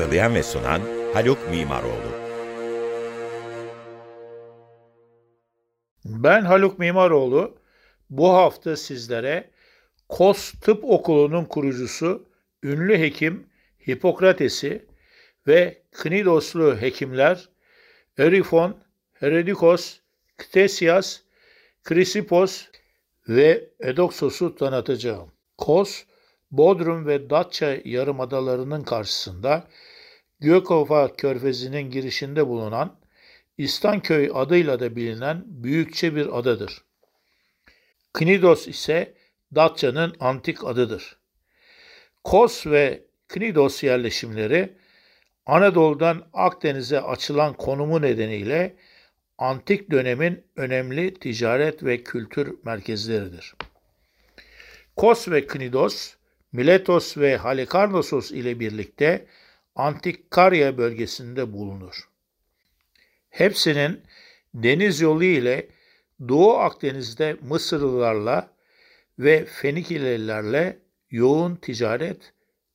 Hazırlayan ve sunan Haluk Mimaroğlu. Ben Haluk Mimaroğlu. Bu hafta sizlere Kos Tıp Okulu'nun kurucusu, ünlü hekim Hipokrates'i ve Knidoslu hekimler Erifon, Herodikos, Ktesias, Krisipos ve Edoksos'u tanıtacağım. Kos, Bodrum ve Datça yarımadalarının karşısında Gökova Körfezi'nin girişinde bulunan İstanköy adıyla da bilinen büyükçe bir adadır. Knidos ise Datça'nın antik adıdır. Kos ve Knidos yerleşimleri Anadolu'dan Akdeniz'e açılan konumu nedeniyle antik dönemin önemli ticaret ve kültür merkezleridir. Kos ve Knidos Miletos ve Halikarnassos ile birlikte Antik Karya bölgesinde bulunur. Hepsinin deniz yolu ile Doğu Akdeniz'de Mısırlılarla ve Fenikililerle yoğun ticaret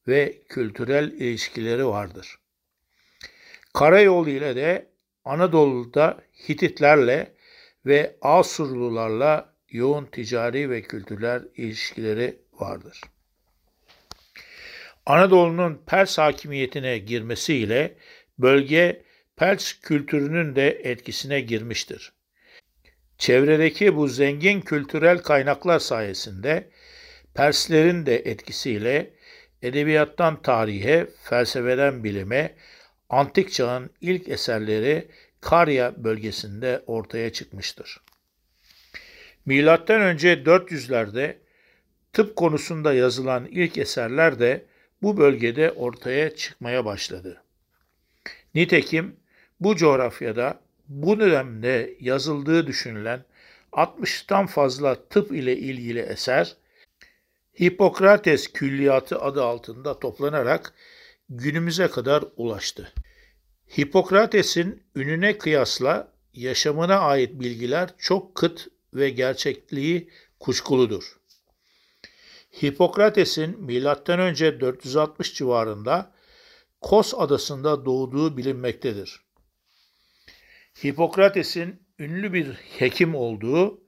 ve kültürel ilişkileri vardır. Karayolu ile de Anadolu'da Hititlerle ve Asurlularla yoğun ticari ve kültürel ilişkileri vardır. Anadolu'nun Pers hakimiyetine girmesiyle bölge Pers kültürünün de etkisine girmiştir. Çevredeki bu zengin kültürel kaynaklar sayesinde Perslerin de etkisiyle edebiyattan tarihe, felsefeden bilime, antik çağın ilk eserleri Karya bölgesinde ortaya çıkmıştır. Milattan önce 400'lerde tıp konusunda yazılan ilk eserler de bu bölgede ortaya çıkmaya başladı. Nitekim bu coğrafyada bu dönemde yazıldığı düşünülen 60'tan fazla tıp ile ilgili eser Hipokrates Külliyatı adı altında toplanarak günümüze kadar ulaştı. Hipokrates'in ününe kıyasla yaşamına ait bilgiler çok kıt ve gerçekliği kuşkuludur. Hipokrates'in M.Ö. 460 civarında Kos adasında doğduğu bilinmektedir. Hipokrates'in ünlü bir hekim olduğu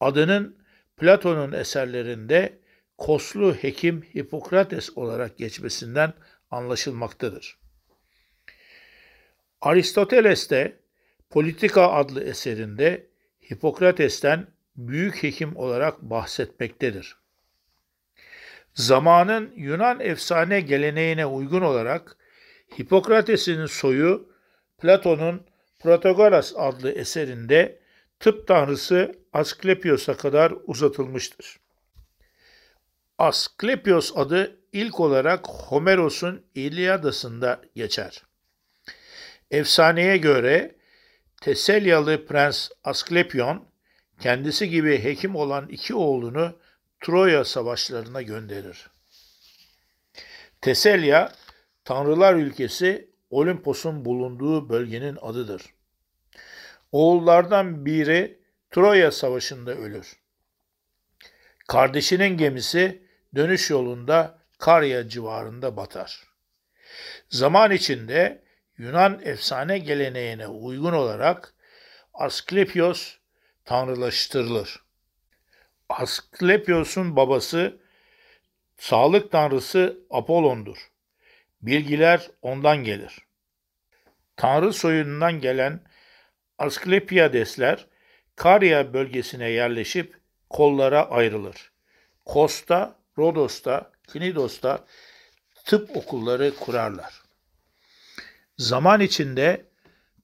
adının Platon'un eserlerinde Koslu hekim Hipokrates olarak geçmesinden anlaşılmaktadır. Aristoteles de Politika adlı eserinde Hipokrates'ten büyük hekim olarak bahsetmektedir. Zamanın Yunan efsane geleneğine uygun olarak Hipokrates'in soyu Platon'un Protagoras adlı eserinde tıp tanrısı Asklepios'a kadar uzatılmıştır. Asklepios adı ilk olarak Homeros'un İlyadası'nda geçer. Efsaneye göre Teselyalı Prens Asklepion kendisi gibi hekim olan iki oğlunu Troya savaşlarına gönderir. Teselya, Tanrılar ülkesi Olimpos'un bulunduğu bölgenin adıdır. Oğullardan biri Troya savaşında ölür. Kardeşinin gemisi dönüş yolunda Karya civarında batar. Zaman içinde Yunan efsane geleneğine uygun olarak Asklepios tanrılaştırılır. Asklepios'un babası sağlık tanrısı Apollon'dur. Bilgiler ondan gelir. Tanrı soyundan gelen Asklepiadesler Karya bölgesine yerleşip kollara ayrılır. Kosta, Rodos'ta, Knidos'ta tıp okulları kurarlar. Zaman içinde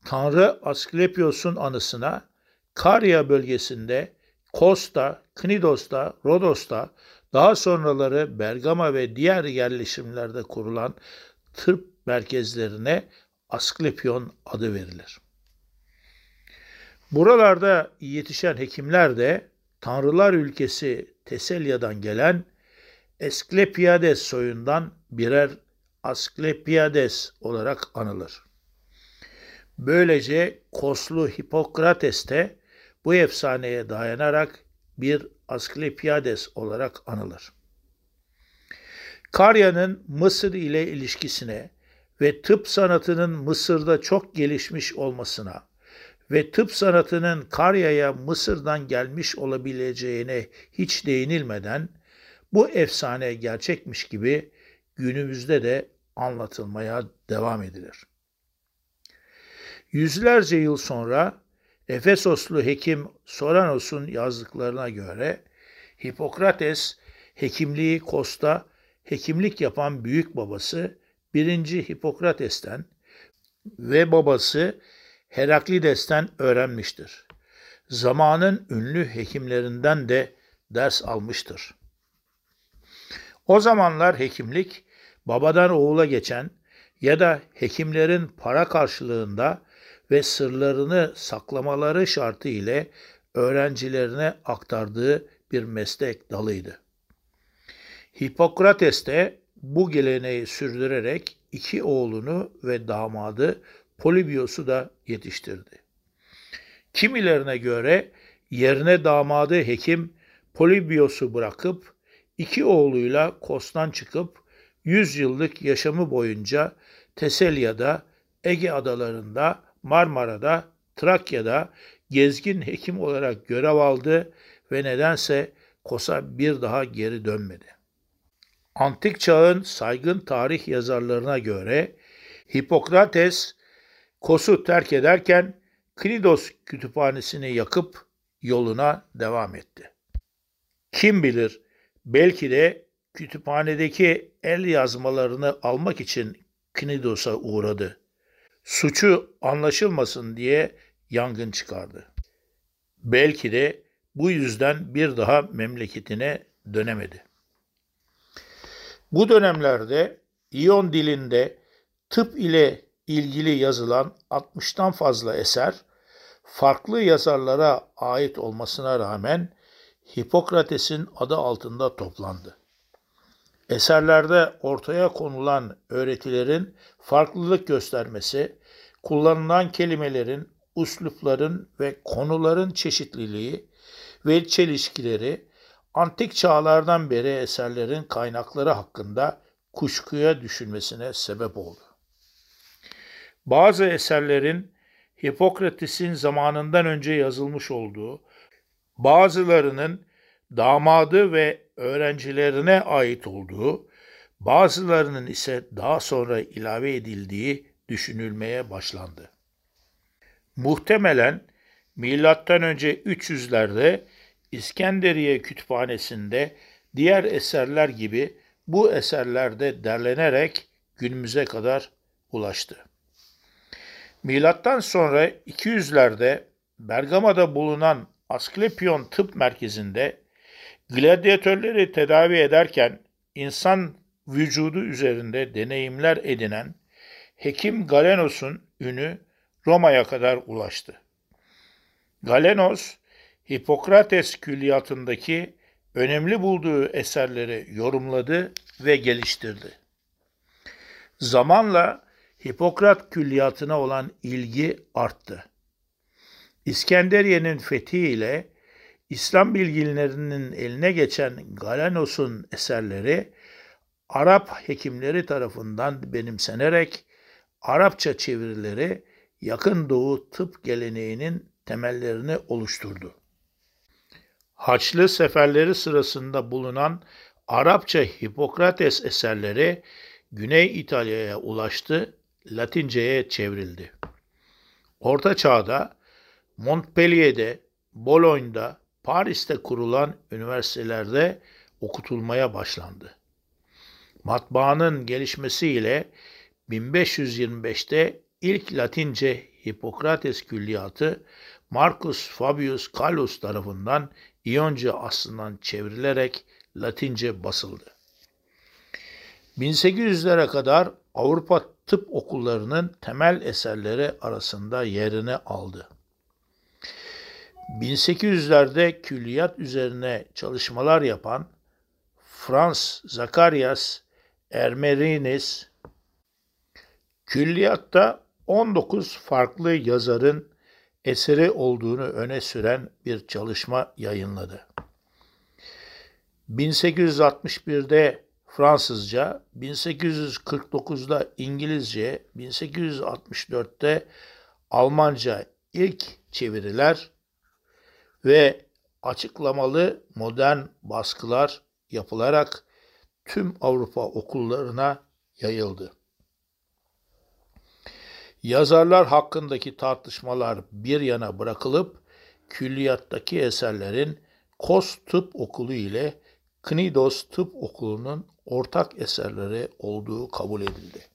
Tanrı Asklepios'un anısına Karya bölgesinde Kosta, Knidos'ta, Rodos'ta, daha sonraları Bergama ve diğer yerleşimlerde kurulan tıp merkezlerine Asklepion adı verilir. Buralarda yetişen hekimler de Tanrılar ülkesi Teselya'dan gelen Esklepiades soyundan birer Asklepiades olarak anılır. Böylece Koslu Hipokrates de bu efsaneye dayanarak bir Asklepiades olarak anılır. Karya'nın Mısır ile ilişkisine ve tıp sanatının Mısır'da çok gelişmiş olmasına ve tıp sanatının Karya'ya Mısır'dan gelmiş olabileceğine hiç değinilmeden bu efsane gerçekmiş gibi günümüzde de anlatılmaya devam edilir. Yüzlerce yıl sonra Efesoslu hekim Soranos'un yazdıklarına göre Hipokrates hekimliği Kosta hekimlik yapan büyük babası 1. Hipokrates'ten ve babası Heraklides'ten öğrenmiştir. Zamanın ünlü hekimlerinden de ders almıştır. O zamanlar hekimlik babadan oğula geçen ya da hekimlerin para karşılığında ve sırlarını saklamaları şartı ile öğrencilerine aktardığı bir meslek dalıydı. Hipokrates de bu geleneği sürdürerek iki oğlunu ve damadı Polibios'u da yetiştirdi. Kimilerine göre yerine damadı hekim Polibios'u bırakıp iki oğluyla Kos'tan çıkıp 100 yıllık yaşamı boyunca Teselya'da, Ege adalarında, Marmara'da, Trakya'da gezgin hekim olarak görev aldı ve nedense Kos'a bir daha geri dönmedi. Antik çağın saygın tarih yazarlarına göre Hipokrates Kos'u terk ederken Knidos kütüphanesini yakıp yoluna devam etti. Kim bilir belki de kütüphanedeki el yazmalarını almak için Knidos'a uğradı. Suçu anlaşılmasın diye yangın çıkardı. Belki de bu yüzden bir daha memleketine dönemedi. Bu dönemlerde İyon dilinde tıp ile ilgili yazılan 60'tan fazla eser farklı yazarlara ait olmasına rağmen Hipokrates'in adı altında toplandı. Eserlerde ortaya konulan öğretilerin farklılık göstermesi, kullanılan kelimelerin, uslupların ve konuların çeşitliliği ve çelişkileri antik çağlardan beri eserlerin kaynakları hakkında kuşkuya düşünmesine sebep oldu. Bazı eserlerin Hipokrates'in zamanından önce yazılmış olduğu, bazılarının damadı ve öğrencilerine ait olduğu, bazılarının ise daha sonra ilave edildiği düşünülmeye başlandı. Muhtemelen milattan önce 300'lerde İskenderiye Kütüphanesi'nde diğer eserler gibi bu eserlerde derlenerek günümüze kadar ulaştı. Milattan sonra 200'lerde Bergama'da bulunan Asklepion Tıp Merkezi'nde gladyatörleri tedavi ederken insan vücudu üzerinde deneyimler edinen Hekim Galenos'un ünü Roma'ya kadar ulaştı. Galenos, Hipokrates külliyatındaki önemli bulduğu eserleri yorumladı ve geliştirdi. Zamanla Hipokrat külliyatına olan ilgi arttı. İskenderiye'nin fethi ile İslam bilginlerinin eline geçen Galenos'un eserleri Arap hekimleri tarafından benimsenerek Arapça çevirileri Yakın Doğu tıp geleneğinin temellerini oluşturdu. Haçlı seferleri sırasında bulunan Arapça Hipokrates eserleri Güney İtalya'ya ulaştı, Latince'ye çevrildi. Orta Çağ'da Montpellier'de, Bologne'da, Paris'te kurulan üniversitelerde okutulmaya başlandı. Matbaanın gelişmesiyle 1525'te ilk Latince Hipokrates külliyatı Marcus Fabius Gallus tarafından İyonca aslından çevrilerek Latince basıldı. 1800'lere kadar Avrupa tıp okullarının temel eserleri arasında yerini aldı. 1800'lerde külliyat üzerine çalışmalar yapan Frans Zacharias Ermerinis külliyatta 19 farklı yazarın eseri olduğunu öne süren bir çalışma yayınladı. 1861'de Fransızca, 1849'da İngilizce, 1864'te Almanca ilk çeviriler ve açıklamalı modern baskılar yapılarak tüm Avrupa okullarına yayıldı. Yazarlar hakkındaki tartışmalar bir yana bırakılıp külliyattaki eserlerin Kos Tıp Okulu ile Knidos Tıp Okulu'nun ortak eserleri olduğu kabul edildi.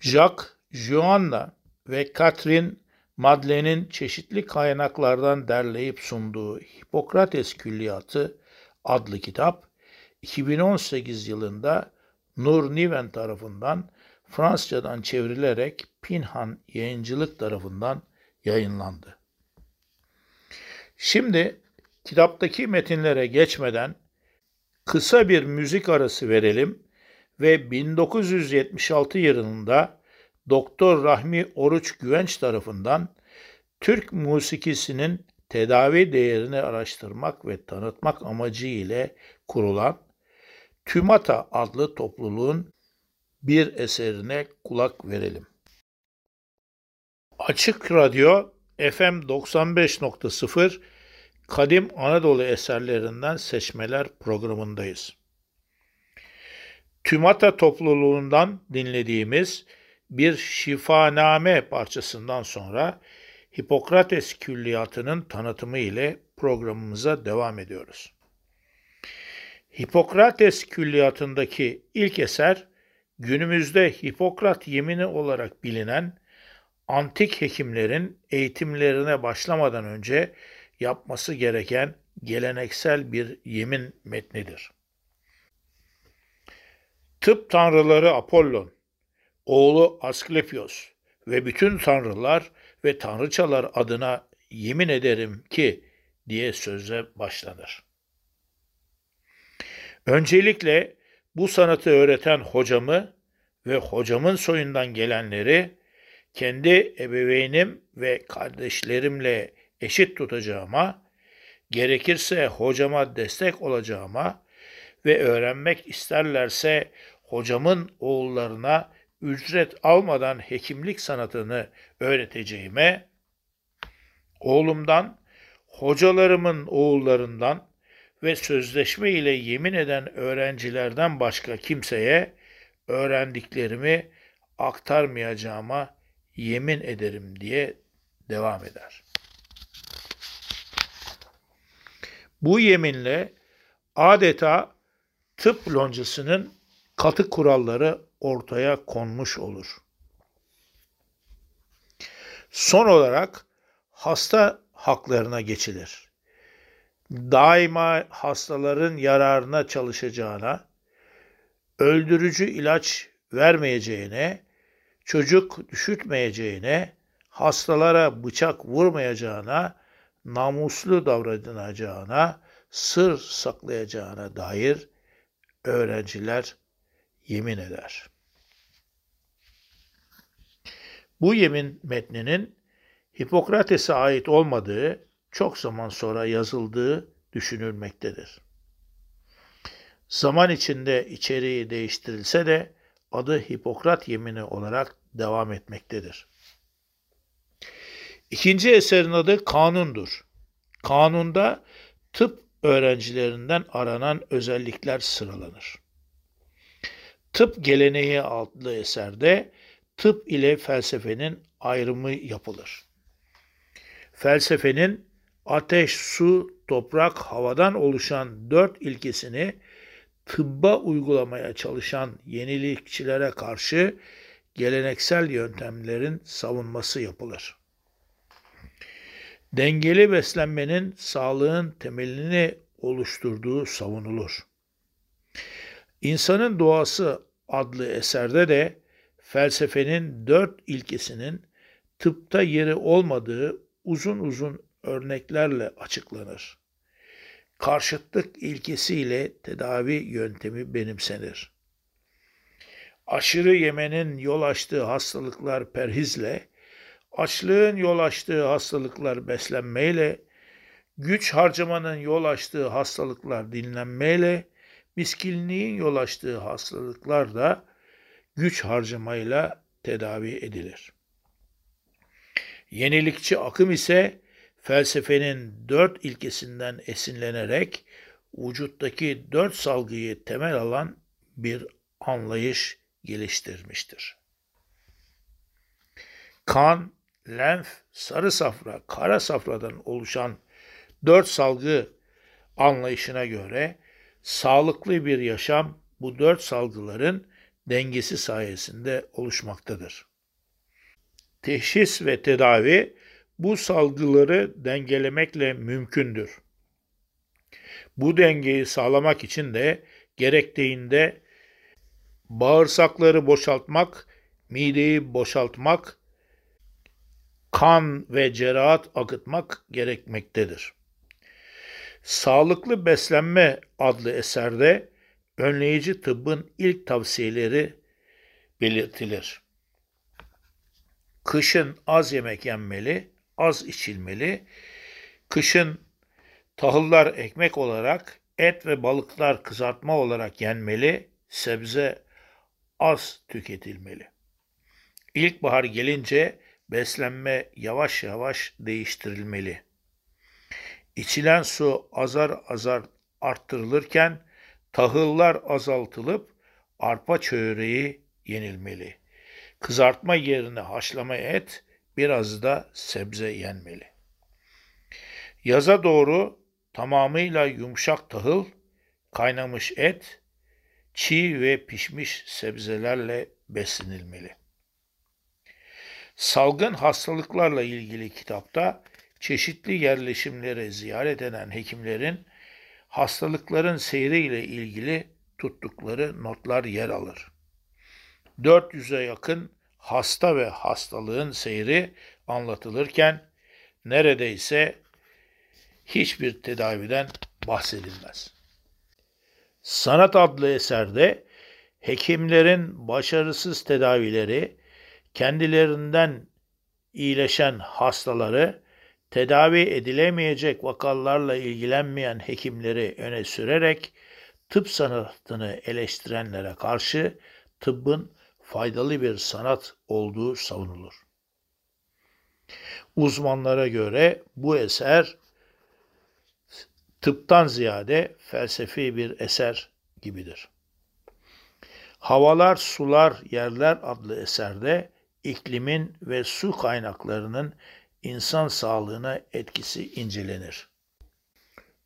Jacques, Joanna ve Catherine Madeleine'in çeşitli kaynaklardan derleyip sunduğu Hipokrates Külliyatı adlı kitap 2018 yılında Nur Niven tarafından Fransızcadan çevrilerek Pinhan Yayıncılık tarafından yayınlandı. Şimdi kitaptaki metinlere geçmeden kısa bir müzik arası verelim ve 1976 yılında Doktor Rahmi Oruç Güvenç tarafından Türk musikisinin tedavi değerini araştırmak ve tanıtmak amacı ile kurulan TÜMATA adlı topluluğun bir eserine kulak verelim. Açık Radyo FM 95.0 Kadim Anadolu eserlerinden seçmeler programındayız. TÜMATA topluluğundan dinlediğimiz bir şifaname parçasından sonra Hipokrates külliyatının tanıtımı ile programımıza devam ediyoruz. Hipokrates külliyatındaki ilk eser günümüzde Hipokrat yemini olarak bilinen antik hekimlerin eğitimlerine başlamadan önce yapması gereken geleneksel bir yemin metnidir. Tıp tanrıları Apollon, oğlu Asklepios ve bütün tanrılar ve tanrıçalar adına yemin ederim ki diye sözle başlanır. Öncelikle bu sanatı öğreten hocamı ve hocamın soyundan gelenleri kendi ebeveynim ve kardeşlerimle eşit tutacağıma, gerekirse hocama destek olacağıma ve öğrenmek isterlerse hocamın oğullarına ücret almadan hekimlik sanatını öğreteceğime, oğlumdan, hocalarımın oğullarından ve sözleşme ile yemin eden öğrencilerden başka kimseye öğrendiklerimi aktarmayacağıma yemin ederim diye devam eder. Bu yeminle adeta tıp loncasının katı kuralları ortaya konmuş olur. Son olarak hasta haklarına geçilir. Daima hastaların yararına çalışacağına, öldürücü ilaç vermeyeceğine, çocuk düşürtmeyeceğine, hastalara bıçak vurmayacağına, namuslu davranacağına, sır saklayacağına dair öğrenciler yemin eder. Bu yemin metninin Hipokrates'e ait olmadığı çok zaman sonra yazıldığı düşünülmektedir. Zaman içinde içeriği değiştirilse de adı Hipokrat yemini olarak devam etmektedir. İkinci eserin adı Kanundur. Kanunda tıp öğrencilerinden aranan özellikler sıralanır. Tıp Geleneği adlı eserde tıp ile felsefenin ayrımı yapılır. Felsefenin ateş, su, toprak, havadan oluşan dört ilkesini tıbba uygulamaya çalışan yenilikçilere karşı geleneksel yöntemlerin savunması yapılır. Dengeli beslenmenin sağlığın temelini oluşturduğu savunulur. İnsanın Doğası adlı eserde de felsefenin dört ilkesinin tıpta yeri olmadığı uzun uzun örneklerle açıklanır. Karşıtlık ilkesiyle tedavi yöntemi benimsenir. Aşırı yemenin yol açtığı hastalıklar perhizle, açlığın yol açtığı hastalıklar beslenmeyle, güç harcamanın yol açtığı hastalıklar dinlenmeyle, miskinliğin yol açtığı hastalıklar da güç harcamayla tedavi edilir. Yenilikçi akım ise felsefenin dört ilkesinden esinlenerek vücuttaki dört salgıyı temel alan bir anlayış geliştirmiştir. Kan, lenf, sarı safra, kara safradan oluşan dört salgı anlayışına göre sağlıklı bir yaşam bu dört salgıların dengesi sayesinde oluşmaktadır. Teşhis ve tedavi bu salgıları dengelemekle mümkündür. Bu dengeyi sağlamak için de gerektiğinde bağırsakları boşaltmak, mideyi boşaltmak, kan ve cerahat akıtmak gerekmektedir. Sağlıklı Beslenme adlı eserde önleyici tıbbın ilk tavsiyeleri belirtilir. Kışın az yemek yenmeli, az içilmeli. Kışın tahıllar ekmek olarak, et ve balıklar kızartma olarak yenmeli, sebze az tüketilmeli. İlkbahar gelince beslenme yavaş yavaş değiştirilmeli. İçilen su azar azar arttırılırken tahıllar azaltılıp arpa çöreği yenilmeli. Kızartma yerine haşlama et, biraz da sebze yenmeli. Yaza doğru tamamıyla yumuşak tahıl, kaynamış et, çiğ ve pişmiş sebzelerle beslenilmeli. Salgın hastalıklarla ilgili kitapta çeşitli yerleşimleri ziyaret eden hekimlerin hastalıkların seyriyle ilgili tuttukları notlar yer alır. 400'e yakın hasta ve hastalığın seyri anlatılırken neredeyse hiçbir tedaviden bahsedilmez. Sanat adlı eserde hekimlerin başarısız tedavileri, kendilerinden iyileşen hastaları, tedavi edilemeyecek vakalarla ilgilenmeyen hekimleri öne sürerek tıp sanatını eleştirenlere karşı tıbbın faydalı bir sanat olduğu savunulur. Uzmanlara göre bu eser tıptan ziyade felsefi bir eser gibidir. Havalar, Sular, Yerler adlı eserde iklimin ve su kaynaklarının insan sağlığına etkisi incelenir.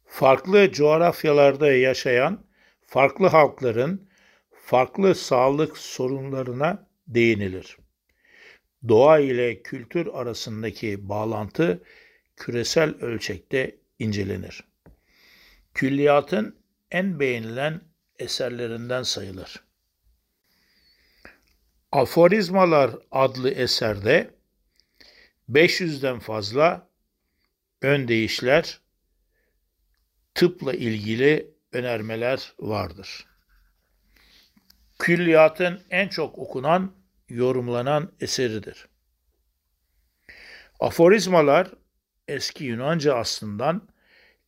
Farklı coğrafyalarda yaşayan farklı halkların farklı sağlık sorunlarına değinilir. Doğa ile kültür arasındaki bağlantı küresel ölçekte incelenir. Külliyatın en beğenilen eserlerinden sayılır. Aforizmalar adlı eserde 500'den fazla ön değişler, tıpla ilgili önermeler vardır. Külliyatın en çok okunan, yorumlanan eseridir. Aforizmalar eski Yunanca aslından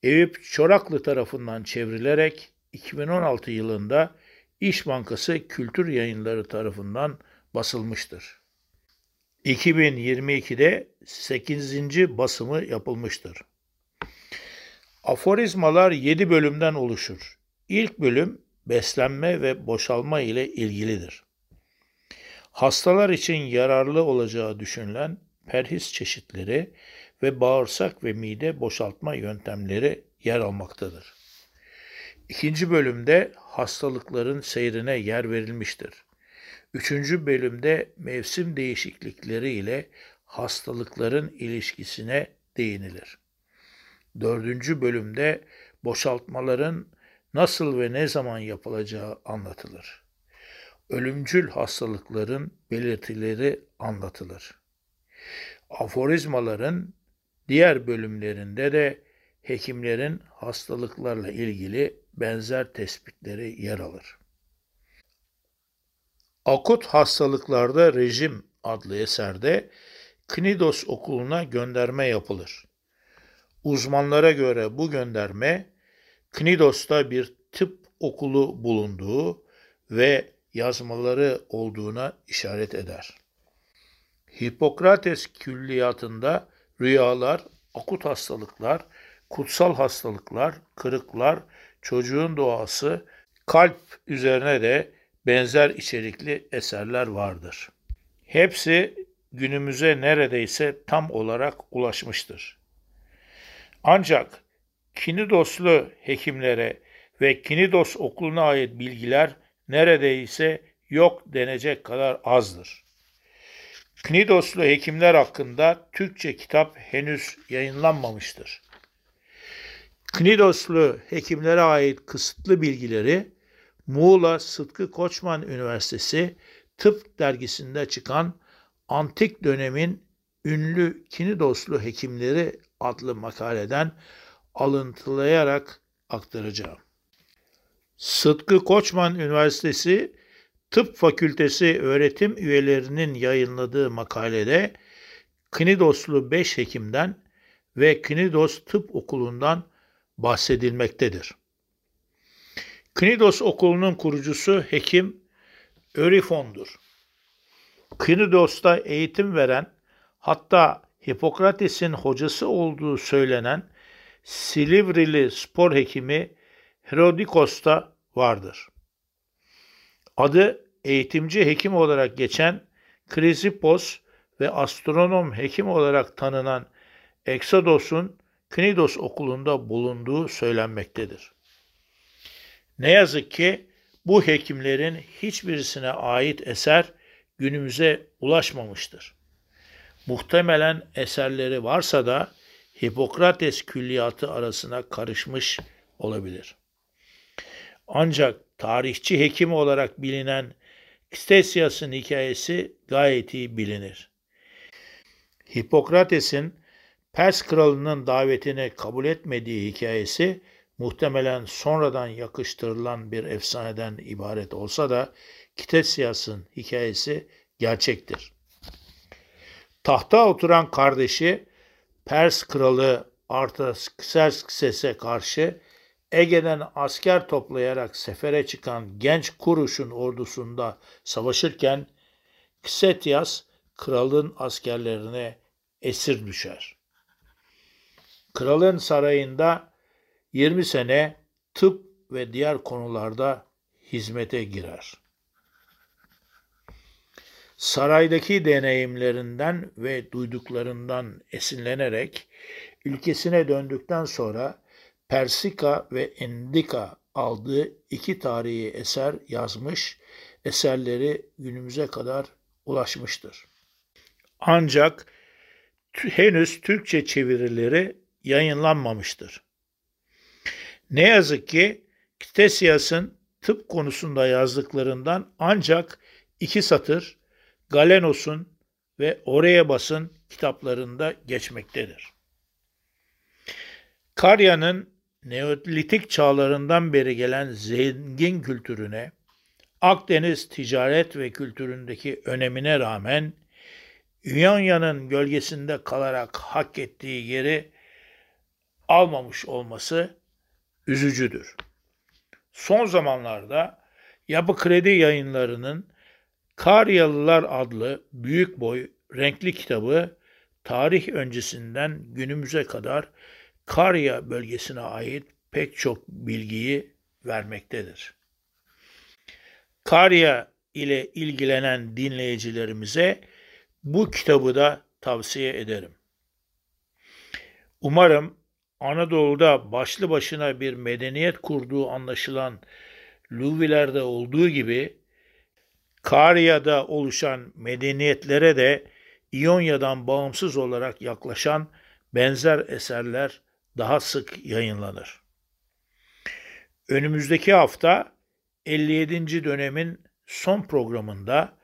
Eyüp Çoraklı tarafından çevrilerek 2016 yılında İş Bankası Kültür Yayınları tarafından basılmıştır. 2022'de 8. basımı yapılmıştır. Aforizmalar 7 bölümden oluşur. İlk bölüm beslenme ve boşalma ile ilgilidir. Hastalar için yararlı olacağı düşünülen perhis çeşitleri ve bağırsak ve mide boşaltma yöntemleri yer almaktadır. İkinci bölümde hastalıkların seyrine yer verilmiştir. Üçüncü bölümde mevsim değişiklikleri ile hastalıkların ilişkisine değinilir. Dördüncü bölümde boşaltmaların nasıl ve ne zaman yapılacağı anlatılır. Ölümcül hastalıkların belirtileri anlatılır. Aforizmaların diğer bölümlerinde de hekimlerin hastalıklarla ilgili benzer tespitleri yer alır. Akut hastalıklarda rejim adlı eserde Knidos okuluna gönderme yapılır. Uzmanlara göre bu gönderme Knidos'ta bir tıp okulu bulunduğu ve yazmaları olduğuna işaret eder. Hipokrates külliyatında rüyalar, akut hastalıklar, kutsal hastalıklar, kırıklar, çocuğun doğası, kalp üzerine de benzer içerikli eserler vardır. Hepsi günümüze neredeyse tam olarak ulaşmıştır. Ancak Kinidoslu hekimlere ve Kinidos okuluna ait bilgiler neredeyse yok denecek kadar azdır. Knidoslu hekimler hakkında Türkçe kitap henüz yayınlanmamıştır. Knidoslu hekimlere ait kısıtlı bilgileri Muğla Sıtkı Koçman Üniversitesi Tıp dergisinde çıkan Antik dönemin ünlü Kinidoslu hekimleri adlı makaleden alıntılayarak aktaracağım. Sıtkı Koçman Üniversitesi Tıp Fakültesi öğretim üyelerinin yayınladığı makalede Knidoslu 5 hekimden ve Knidos Tıp Okulu'ndan bahsedilmektedir. Knidos Okulu'nun kurucusu hekim Örifon'dur. Knidos'ta eğitim veren hatta Hipokrates'in hocası olduğu söylenen Silivrili spor hekimi Herodikos da vardır. Adı eğitimci hekim olarak geçen Krisipos ve astronom hekim olarak tanınan Exodos'un Knidos okulunda bulunduğu söylenmektedir. Ne yazık ki bu hekimlerin hiçbirisine ait eser günümüze ulaşmamıştır. Muhtemelen eserleri varsa da Hipokrates külliyatı arasına karışmış olabilir. Ancak tarihçi hekim olarak bilinen Kstesias'ın hikayesi gayet iyi bilinir. Hipokrates'in Pers kralının davetini kabul etmediği hikayesi muhtemelen sonradan yakıştırılan bir efsaneden ibaret olsa da Kitesias'ın hikayesi gerçektir. Tahta oturan kardeşi Pers kralı Artaxerxes'e karşı Ege'den asker toplayarak sefere çıkan genç Kuruş'un ordusunda savaşırken Ksetias kralın askerlerine esir düşer. Kralın sarayında 20 sene tıp ve diğer konularda hizmete girer. Saraydaki deneyimlerinden ve duyduklarından esinlenerek ülkesine döndükten sonra Persika ve Endika aldığı iki tarihi eser yazmış, eserleri günümüze kadar ulaşmıştır. Ancak henüz Türkçe çevirileri yayınlanmamıştır. Ne yazık ki Ktesias'ın tıp konusunda yazdıklarından ancak iki satır Galenos'un ve Oreabas'ın kitaplarında geçmektedir. Karya'nın Neolitik çağlarından beri gelen zengin kültürüne, Akdeniz ticaret ve kültüründeki önemine rağmen Ünyanya'nın gölgesinde kalarak hak ettiği yeri almamış olması üzücüdür. Son zamanlarda Yapı Kredi yayınlarının Karyalılar adlı büyük boy renkli kitabı tarih öncesinden günümüze kadar Karya bölgesine ait pek çok bilgiyi vermektedir. Karya ile ilgilenen dinleyicilerimize bu kitabı da tavsiye ederim. Umarım Anadolu'da başlı başına bir medeniyet kurduğu anlaşılan Luviler'de olduğu gibi Karya'da oluşan medeniyetlere de İonya'dan bağımsız olarak yaklaşan benzer eserler daha sık yayınlanır. Önümüzdeki hafta 57. dönemin son programında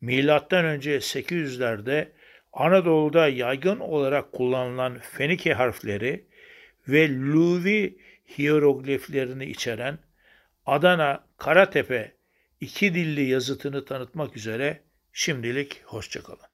milattan önce 800'lerde Anadolu'da yaygın olarak kullanılan Fenike harfleri ve Luvi hierogliflerini içeren Adana Karatepe iki dilli yazıtını tanıtmak üzere şimdilik hoşçakalın.